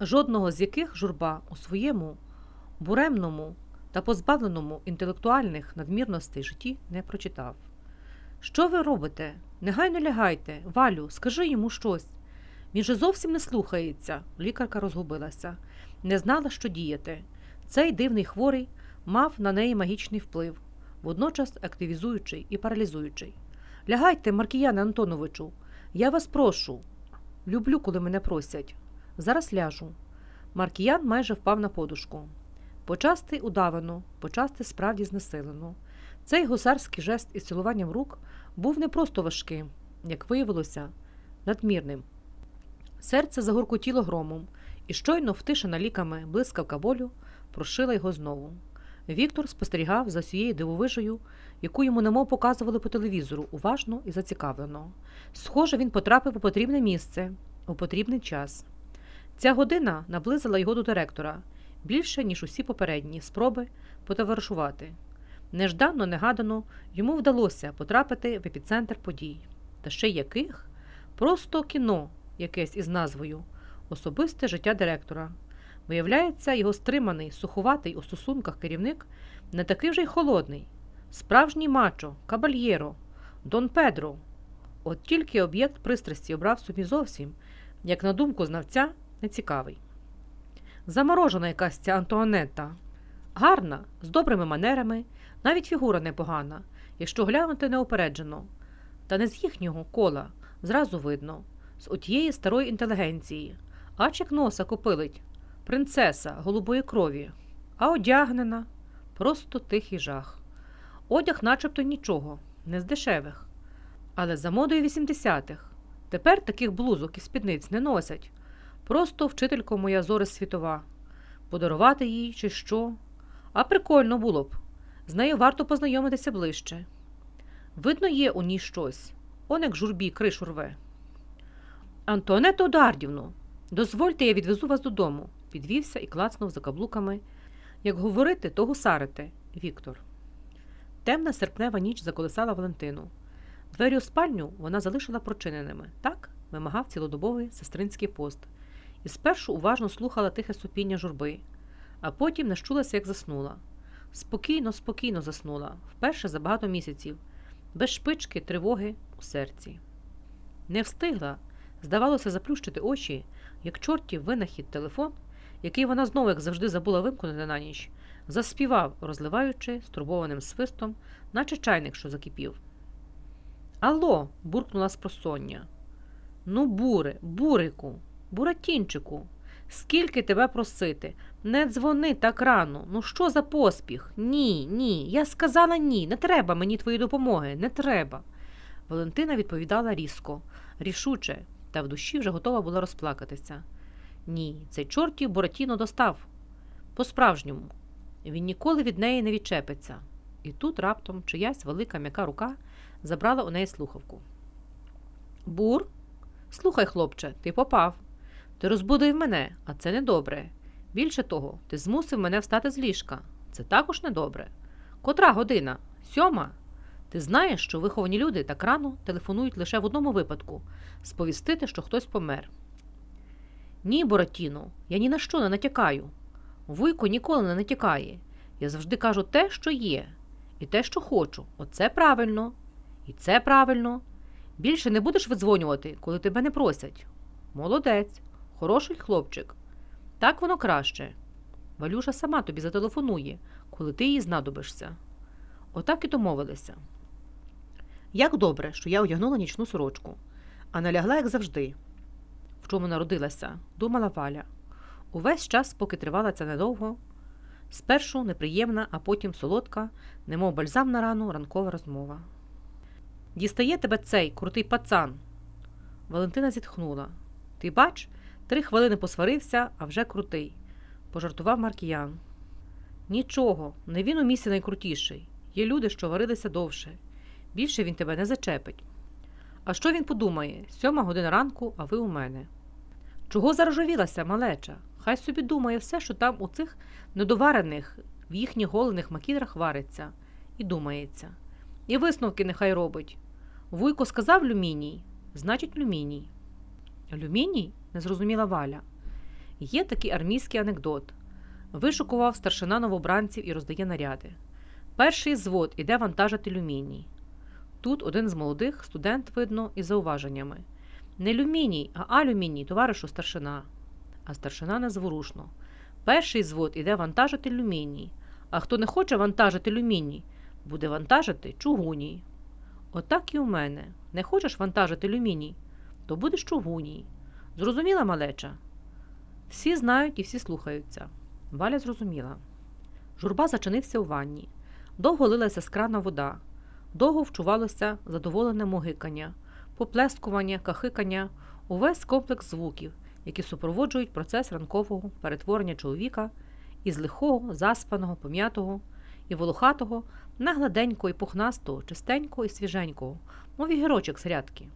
жодного з яких журба у своєму буремному та позбавленому інтелектуальних надмірностей житті не прочитав. Що ви робите? Негайно лягайте, Валю, скажи йому щось. Він же зовсім не слухається. Лікарка розгубилася, не знала, що діяти. Цей дивний хворий мав на неї магічний вплив, водночас активізуючий і паралізуючий. Лягайте, Маркіяне Антоновичу, я вас прошу. Люблю, коли мене просять. Зараз ляжу. Маркіян майже впав на подушку. Почасти удавано, почасти справді знесилено. Цей гусарський жест із цілуванням рук був не просто важким, як виявилося, надмірним. Серце загуркотіло громом, і щойно втишена ліками блискавка болю прошила його знову. Віктор спостерігав за цією дивовижею, яку йому немов показували по телевізору, уважно і зацікавлено. Схоже, він потрапив у потрібне місце, у потрібний час. Ця година наблизила його до директора більше, ніж усі попередні спроби потоваришувати. Нежданно, негадано йому вдалося потрапити в епіцентр подій. Та ще яких? Просто кіно, якесь із назвою Особисте життя директора. Виявляється, його стриманий, сухуватий у стосунках керівник не такий вже й холодний, справжній мачо, кабальєро, Дон Педро. От тільки об'єкт пристрасті обрав собі зовсім, як на думку знавця, нецікавий. Заморожена якась ця Антуанетта. Гарна, з добрими манерами, навіть фігура непогана, якщо глянути неупереджено. Та не з їхнього кола зразу видно, з отієї старої інтелігенції, ач як носа копилить, принцеса голубої крові, а одягнена просто тихий жах. Одяг начебто нічого, не з дешевих. Але за модою 80-х тепер таких блузок і спідниць не носять. Просто вчителько моя зори світова. Подарувати їй чи що. А прикольно було б. З нею варто познайомитися ближче. Видно, є у ній щось, он як журбі кришу рве. Антуанетто Дардівну, дозвольте, я відвезу вас додому, підвівся і клацнув за каблуками. Як говорити, то гусарити, Віктор. Темна серпнева ніч заколисала Валентину. Двері у спальню вона залишила прочиненими. Так вимагав цілодобовий сестринський пост, і спершу уважно слухала тихе супіння журби, а потім нащулася, як заснула. Спокійно, спокійно заснула, вперше за багато місяців, без шпички, тривоги у серці. Не встигла, здавалося, заплющити очі, як чортів винахід телефон, який вона знову, як завжди, забула вимкнути на ніч, заспівав, розливаючи стурбованим свистом, наче чайник, що закипів. Алло, буркнула спросоння. Ну, буре, бурику, буратінчику, скільки тебе просити? Не дзвони так рано. Ну що за поспіх? Ні, ні. Я сказала ні. Не треба мені твоєї допомоги, не треба. Валентина відповідала різко, рішуче, та в душі вже готова була розплакатися. Ні, цей чортів Буратіно достав. По-справжньому. Він ніколи від неї не відчепиться. І тут раптом чиясь велика м'яка рука забрала у неї слухавку. Бур, слухай, хлопче, ти попав. Ти розбудив мене, а це недобре. Більше того, ти змусив мене встати з ліжка. Це також недобре. Котра година? Сьома. Ти знаєш, що виховані люди так рано телефонують лише в одному випадку сповістити, що хтось помер. Ні, Боратіно, я ні на що не натякаю. Вуйко ніколи не натякає. Я завжди кажу те, що є, і те, що хочу. Оце правильно, і це правильно. Більше не будеш видзвонювати, коли тебе не просять. Молодець, хороший хлопчик. Так воно краще. Валюша сама тобі зателефонує, коли ти їй знадобишся. Отак і домовилися. Як добре, що я одягнула нічну сорочку, а не лягла, як завжди. В чому народилася, думала Валя. Увесь час, поки тривала ця недовго, спершу неприємна, а потім солодка, немов бальзам на рану, ранкова розмова. Дістає тебе цей крутий пацан. Валентина зітхнула. Ти бач, три хвилини посварився, а вже крутий, пожартував Маркіян. Нічого, не він у місці найкрутіший. Є люди, що варилися довше. Більше він тебе не зачепить. А що він подумає? Сьома година ранку, а ви у мене. Чого зарожовілася, малеча? Хай собі думає все, що там у цих недоварених, в їхніх голених макідрах вариться, і думається. І висновки нехай робить. Вуйко сказав люміній, значить, люміній. Люміній? не зрозуміла Валя. Є такий армійський анекдот. Вишукував старшина новобранців і роздає наряди. Перший звод іде вантажити люміній. Тут один з молодих, студент, видно, із зауваженнями. Не люміній, а алюміній, товаришу старшина. А старшина незворушно. Перший звод іде вантажити люміній, а хто не хоче вантажити люміній, буде вантажити чугуній. Отак і у мене. Не хочеш вантажити люміній, то будеш чугуній. Зрозуміла малеча? Всі знають і всі слухаються. Валя зрозуміла. Журба зачинився у ванні. Довго лилася з крана вода, довго вчувалося задоволене могикання, поплескування, кахикання, увесь комплекс звуків, які супроводжують процес ранкового перетворення чоловіка із лихого, заспаного, пом'ятого і волохатого на гладенького і пухнастого, чистенького і свіженького, мов і гірочок з рядки.